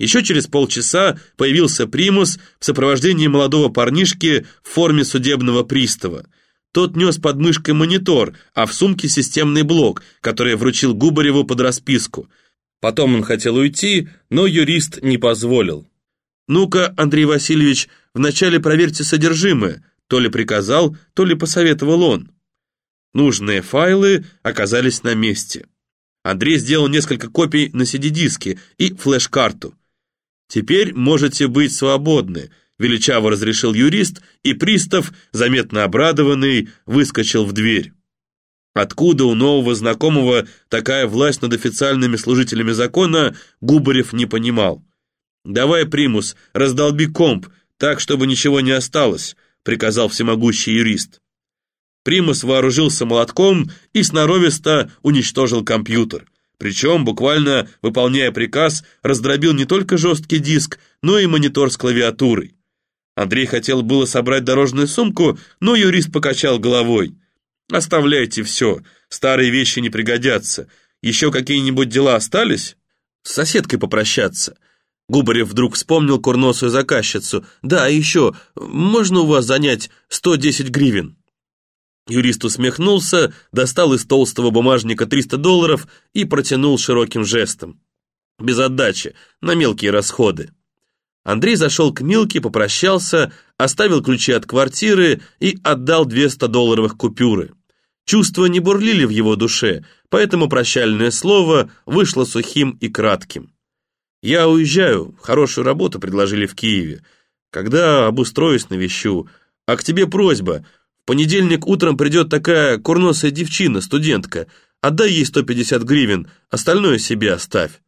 Еще через полчаса появился примус в сопровождении молодого парнишки в форме судебного пристава. Тот нес под мышкой монитор, а в сумке системный блок, который вручил Губареву под расписку. Потом он хотел уйти, но юрист не позволил. «Ну-ка, Андрей Васильевич, вначале проверьте содержимое», то ли приказал, то ли посоветовал он. Нужные файлы оказались на месте. Андрей сделал несколько копий на CD-диске и флеш-карту. «Теперь можете быть свободны», — величаво разрешил юрист, и пристав, заметно обрадованный, выскочил в дверь. Откуда у нового знакомого такая власть над официальными служителями закона, Губарев не понимал. «Давай, примус, раздолби комп, так, чтобы ничего не осталось», — приказал всемогущий юрист. Примус вооружился молотком и сноровисто уничтожил компьютер. Причем, буквально выполняя приказ, раздробил не только жесткий диск, но и монитор с клавиатурой. Андрей хотел было собрать дорожную сумку, но юрист покачал головой. «Оставляйте все, старые вещи не пригодятся. Еще какие-нибудь дела остались?» «С соседкой попрощаться». Губарев вдруг вспомнил курносую заказчицу. «Да, еще, можно у вас занять 110 гривен?» Юрист усмехнулся, достал из толстого бумажника 300 долларов и протянул широким жестом. Без отдачи, на мелкие расходы. Андрей зашел к Милке, попрощался, оставил ключи от квартиры и отдал 200-долларовых купюры. Чувства не бурлили в его душе, поэтому прощальное слово вышло сухим и кратким. «Я уезжаю, хорошую работу предложили в Киеве. Когда обустроюсь, навещу. А к тебе просьба, понедельник утром придет такая курносая девчина, студентка. Отдай ей 150 гривен, остальное себе оставь».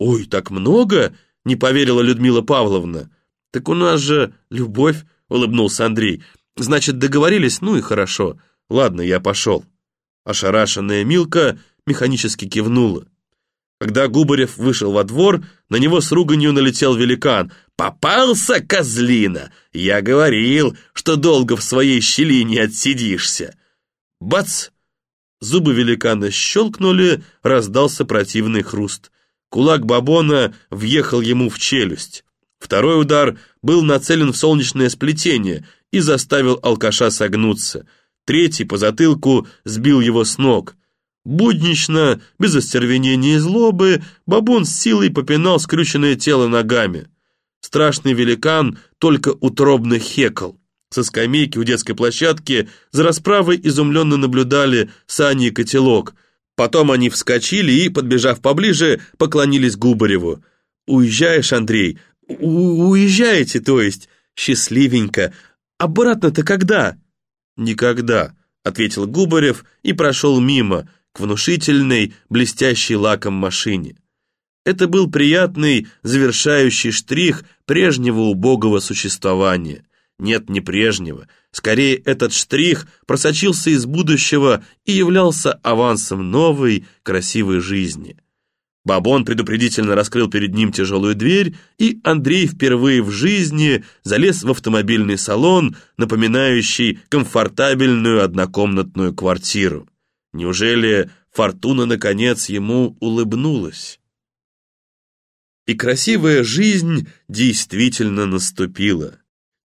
«Ой, так много?» — не поверила Людмила Павловна. «Так у нас же любовь», — улыбнулся Андрей. «Значит, договорились? Ну и хорошо. Ладно, я пошел». Ошарашенная Милка механически кивнула. Когда Губарев вышел во двор, на него с руганью налетел великан. «Попался, козлина! Я говорил, что долго в своей щели не отсидишься!» Бац! Зубы великана щелкнули, раздался противный хруст. Кулак Бабона въехал ему в челюсть. Второй удар был нацелен в солнечное сплетение и заставил алкаша согнуться. Третий по затылку сбил его с ног. Буднично, без остервенения и злобы, бабун с силой попинал скрюченное тело ногами. Страшный великан только утробно хекал. Со скамейки у детской площадки за расправой изумленно наблюдали Сани и Котелок. Потом они вскочили и, подбежав поближе, поклонились Губареву. «Уезжаешь, Андрей? У уезжаете, то есть? Счастливенько. Обратно-то когда?» «Никогда», — ответил Губарев и прошел мимо, к внушительной, блестящей лаком машине. Это был приятный, завершающий штрих прежнего убогого существования. Нет, не прежнего. Скорее, этот штрих просочился из будущего и являлся авансом новой, красивой жизни. Бабон предупредительно раскрыл перед ним тяжелую дверь, и Андрей впервые в жизни залез в автомобильный салон, напоминающий комфортабельную однокомнатную квартиру. Неужели фортуна, наконец, ему улыбнулась? И красивая жизнь действительно наступила.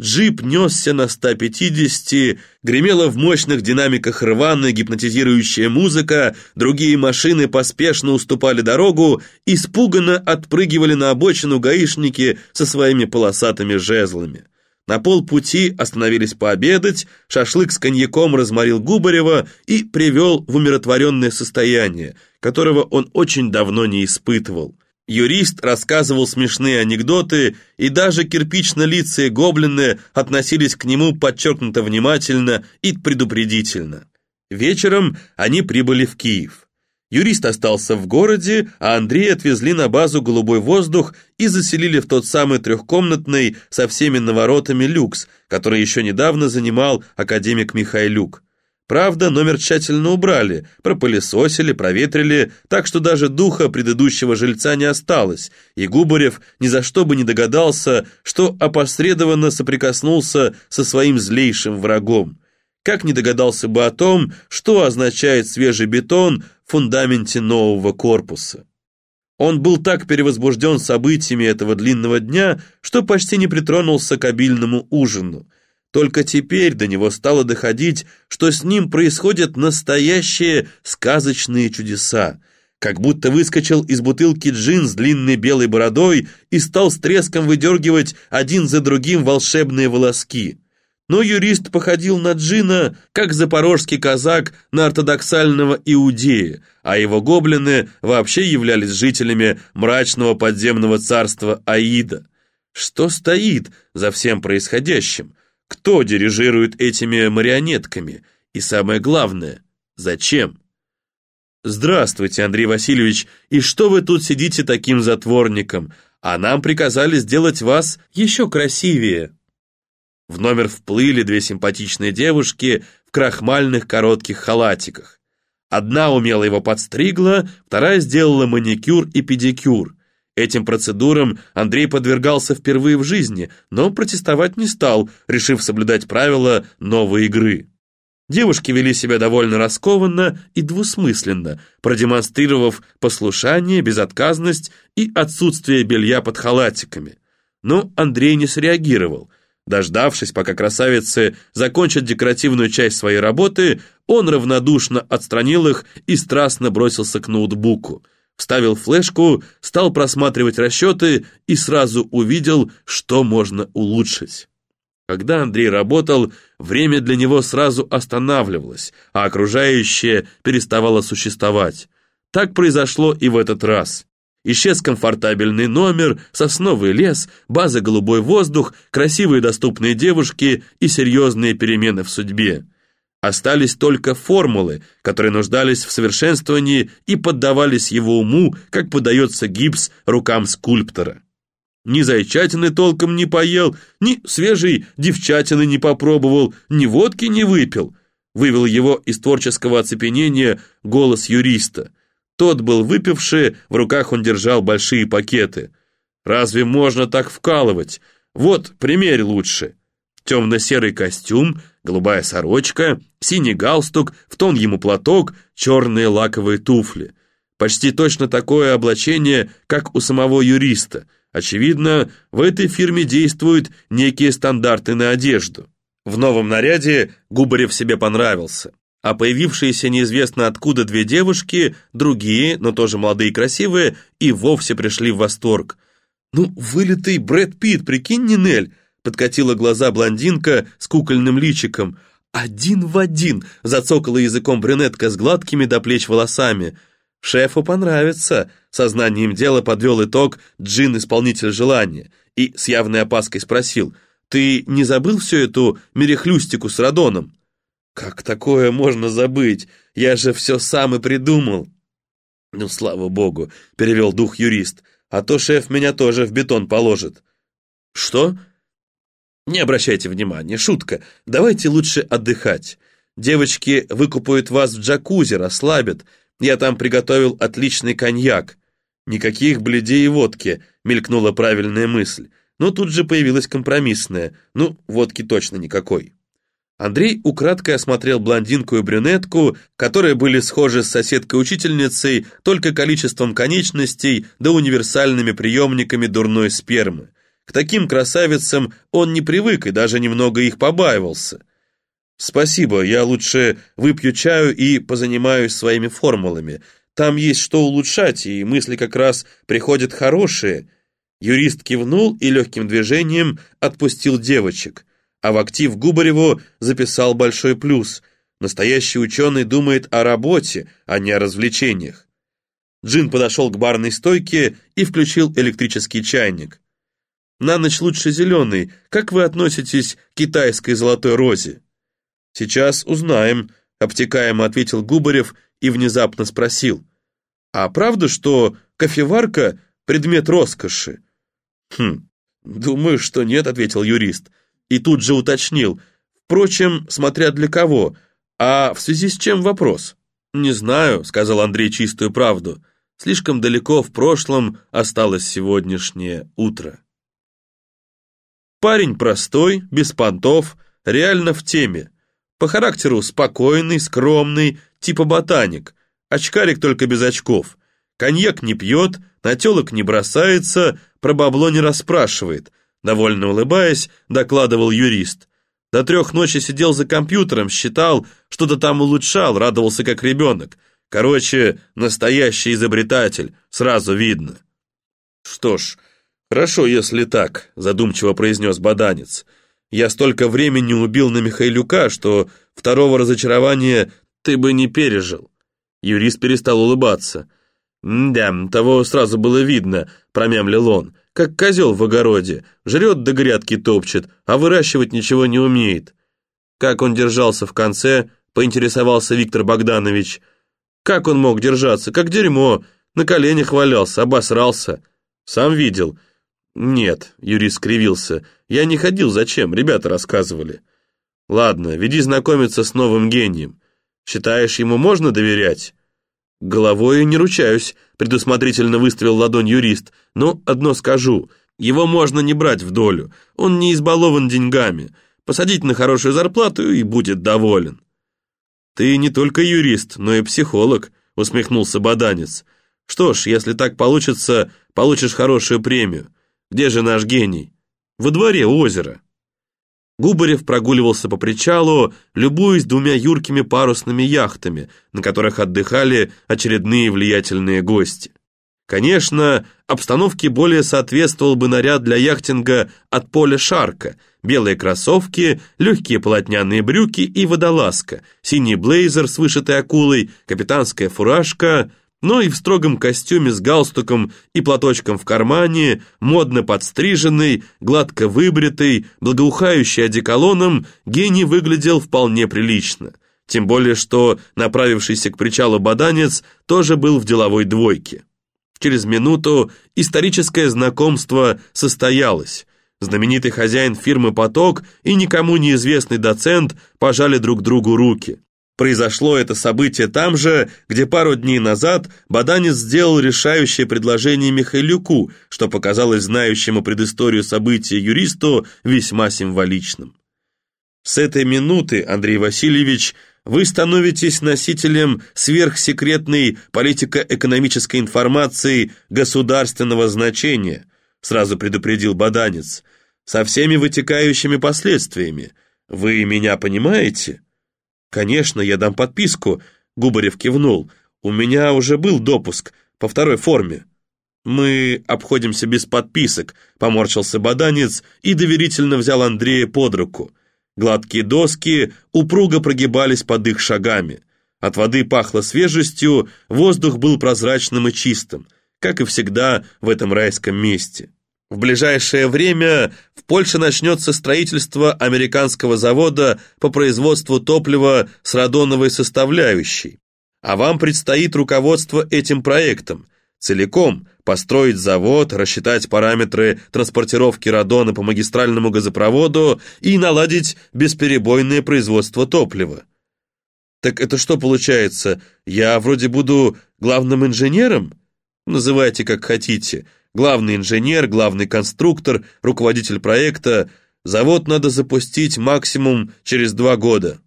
Джип несся на 150, гремела в мощных динамиках рваная гипнотизирующая музыка, другие машины поспешно уступали дорогу, испуганно отпрыгивали на обочину гаишники со своими полосатыми жезлами. На полпути остановились пообедать, шашлык с коньяком разморил Губарева и привел в умиротворенное состояние, которого он очень давно не испытывал. Юрист рассказывал смешные анекдоты, и даже кирпично-лицые гоблины относились к нему подчеркнуто внимательно и предупредительно. Вечером они прибыли в Киев. Юрист остался в городе, а Андрея отвезли на базу «Голубой воздух» и заселили в тот самый трехкомнатный со всеми наворотами люкс, который еще недавно занимал академик Михайлюк. Правда, номер тщательно убрали, пропылесосили, проветрили, так что даже духа предыдущего жильца не осталось, и Губарев ни за что бы не догадался, что опосредованно соприкоснулся со своим злейшим врагом. Как не догадался бы о том, что означает свежий бетон в фундаменте нового корпуса. Он был так перевозбужден событиями этого длинного дня, что почти не притронулся к обильному ужину. Только теперь до него стало доходить, что с ним происходят настоящие сказочные чудеса. Как будто выскочил из бутылки джин с длинной белой бородой и стал с треском выдергивать один за другим волшебные волоски. Но юрист походил на джина, как запорожский казак на ортодоксального иудея, а его гоблины вообще являлись жителями мрачного подземного царства Аида. Что стоит за всем происходящим? Кто дирижирует этими марионетками? И самое главное, зачем? «Здравствуйте, Андрей Васильевич, и что вы тут сидите таким затворником? А нам приказали сделать вас еще красивее». В номер вплыли две симпатичные девушки в крахмальных коротких халатиках. Одна умело его подстригла, вторая сделала маникюр и педикюр. Этим процедурам Андрей подвергался впервые в жизни, но протестовать не стал, решив соблюдать правила новой игры. Девушки вели себя довольно раскованно и двусмысленно, продемонстрировав послушание, безотказность и отсутствие белья под халатиками. Но Андрей не среагировал. Дождавшись, пока красавицы закончат декоративную часть своей работы, он равнодушно отстранил их и страстно бросился к ноутбуку – вставил флешку, стал просматривать расчеты и сразу увидел, что можно улучшить. Когда Андрей работал, время для него сразу останавливалось, а окружающее переставало существовать. Так произошло и в этот раз. Исчез комфортабельный номер, сосновый лес, база голубой воздух, красивые доступные девушки и серьезные перемены в судьбе. Остались только формулы, которые нуждались в совершенствовании и поддавались его уму, как подается гипс рукам скульптора. Ни зайчатины толком не поел, ни свежей девчатины не попробовал, ни водки не выпил. Вывел его из творческого оцепенения голос юриста. Тот был выпивший, в руках он держал большие пакеты. «Разве можно так вкалывать? Вот, примерь лучше» темно-серый костюм, голубая сорочка, синий галстук, в тон ему платок, черные лаковые туфли. Почти точно такое облачение, как у самого юриста. Очевидно, в этой фирме действуют некие стандарты на одежду. В новом наряде Губарев себе понравился. А появившиеся неизвестно откуда две девушки, другие, но тоже молодые и красивые, и вовсе пришли в восторг. «Ну, вылитый Брэд Питт, прикинь, Нинель!» Подкатила глаза блондинка с кукольным личиком. «Один в один!» — зацокала языком брюнетка с гладкими до плеч волосами. «Шефу понравится!» — сознанием дела подвел итог джин-исполнитель желания и с явной опаской спросил. «Ты не забыл всю эту мерехлюстику с Радоном?» «Как такое можно забыть? Я же все сам и придумал!» «Ну, слава богу!» — перевел дух юрист. «А то шеф меня тоже в бетон положит». «Что?» Не обращайте внимания, шутка. Давайте лучше отдыхать. Девочки выкупают вас в джакузи, расслабят. Я там приготовил отличный коньяк. Никаких бледей и водки, мелькнула правильная мысль. Но тут же появилась компромиссная. Ну, водки точно никакой. Андрей украдкой осмотрел блондинку и брюнетку, которые были схожи с соседкой-учительницей только количеством конечностей да универсальными приемниками дурной спермы. К таким красавицам он не привык и даже немного их побаивался. «Спасибо, я лучше выпью чаю и позанимаюсь своими формулами. Там есть что улучшать, и мысли как раз приходят хорошие». Юрист кивнул и легким движением отпустил девочек, а в актив Губареву записал большой плюс. Настоящий ученый думает о работе, а не о развлечениях. Джин подошел к барной стойке и включил электрический чайник. На ночь лучше зеленый. Как вы относитесь к китайской золотой розе?» «Сейчас узнаем», — обтекаемо ответил Губарев и внезапно спросил. «А правда, что кофеварка — предмет роскоши?» «Хм, думаю, что нет», — ответил юрист. И тут же уточнил. «Впрочем, смотря для кого. А в связи с чем вопрос?» «Не знаю», — сказал Андрей чистую правду. «Слишком далеко в прошлом осталось сегодняшнее утро». Парень простой, без понтов, реально в теме. По характеру спокойный, скромный, типа ботаник. Очкарик только без очков. Коньяк не пьет, на телок не бросается, про бабло не расспрашивает. Довольно улыбаясь, докладывал юрист. До трех ночи сидел за компьютером, считал, что-то там улучшал, радовался как ребенок. Короче, настоящий изобретатель, сразу видно. Что ж, хорошо, если так, задумчиво произнес Баданец. Я столько времени убил на Михайлюка, что второго разочарования ты бы не пережил. Юрист перестал улыбаться. «Да, того сразу было видно», — промямлил он, «как козел в огороде, жрет до грядки топчет, а выращивать ничего не умеет». Как он держался в конце, поинтересовался Виктор Богданович. Как он мог держаться, как дерьмо, на коленях валялся, обосрался. Сам видел. Нет, юрист скривился, я не ходил, зачем, ребята рассказывали. Ладно, веди знакомиться с новым гением. Считаешь, ему можно доверять? «Головой не ручаюсь», — предусмотрительно выставил ладонь юрист. «Но одно скажу, его можно не брать в долю, он не избалован деньгами. Посадить на хорошую зарплату и будет доволен». «Ты не только юрист, но и психолог», — усмехнулся Баданец. «Что ж, если так получится, получишь хорошую премию. Где же наш гений?» «Во дворе озера». Губарев прогуливался по причалу, любуясь двумя юркими парусными яхтами, на которых отдыхали очередные влиятельные гости. Конечно, обстановке более соответствовал бы наряд для яхтинга от поля Шарка, белые кроссовки, легкие полотняные брюки и водолазка, синий блейзер с вышитой акулой, капитанская фуражка, но и в строгом костюме с галстуком и платочком в кармане, модно подстриженный, гладко выбритый, благоухающий одеколоном, гений выглядел вполне прилично. Тем более, что направившийся к причалу баданец тоже был в деловой двойке. Через минуту историческое знакомство состоялось. Знаменитый хозяин фирмы «Поток» и никому неизвестный доцент пожали друг другу руки. Произошло это событие там же, где пару дней назад Баданец сделал решающее предложение Михайлюку, что показалось знающему предысторию события юристу весьма символичным. С этой минуты, Андрей Васильевич, вы становитесь носителем сверхсекретной политико-экономической информации государственного значения, сразу предупредил Баданец, со всеми вытекающими последствиями. Вы меня понимаете? «Конечно, я дам подписку», — Губарев кивнул. «У меня уже был допуск, по второй форме». «Мы обходимся без подписок», — поморщился Баданец и доверительно взял Андрея под руку. Гладкие доски упруго прогибались под их шагами. От воды пахло свежестью, воздух был прозрачным и чистым, как и всегда в этом райском месте. В ближайшее время в Польше начнется строительство американского завода по производству топлива с радоновой составляющей. А вам предстоит руководство этим проектом. Целиком построить завод, рассчитать параметры транспортировки радона по магистральному газопроводу и наладить бесперебойное производство топлива. Так это что получается? Я вроде буду главным инженером? Называйте как хотите – главный инженер, главный конструктор, руководитель проекта. Завод надо запустить максимум через два года.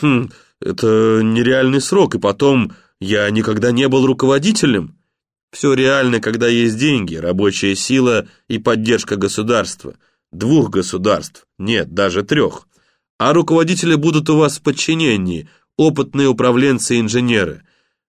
Хм, это нереальный срок, и потом я никогда не был руководителем. Все реально, когда есть деньги, рабочая сила и поддержка государства. Двух государств, нет, даже трех. А руководители будут у вас в подчинении, опытные управленцы и инженеры.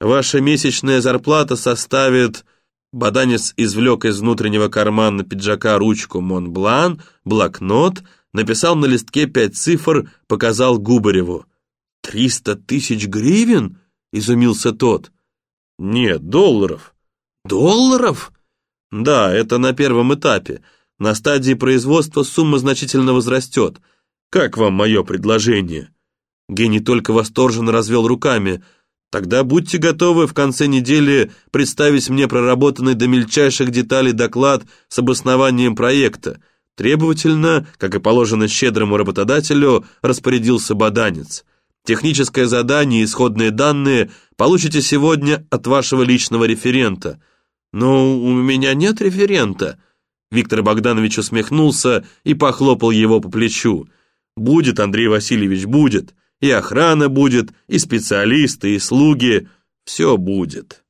Ваша месячная зарплата составит Баданец извлек из внутреннего кармана пиджака ручку Монблан, блокнот, написал на листке пять цифр, показал Губареву. «Триста тысяч гривен?» — изумился тот. «Нет, долларов». «Долларов?» «Да, это на первом этапе. На стадии производства сумма значительно возрастет. Как вам мое предложение?» Гений только восторженно развел руками — Тогда будьте готовы в конце недели представить мне проработанный до мельчайших деталей доклад с обоснованием проекта. Требовательно, как и положено щедрому работодателю, распорядился Баданец. Техническое задание и исходные данные получите сегодня от вашего личного референта. Но у меня нет референта. Виктор Богданович усмехнулся и похлопал его по плечу. Будет, Андрей Васильевич, будет. И охрана будет, и специалисты, и слуги. Все будет.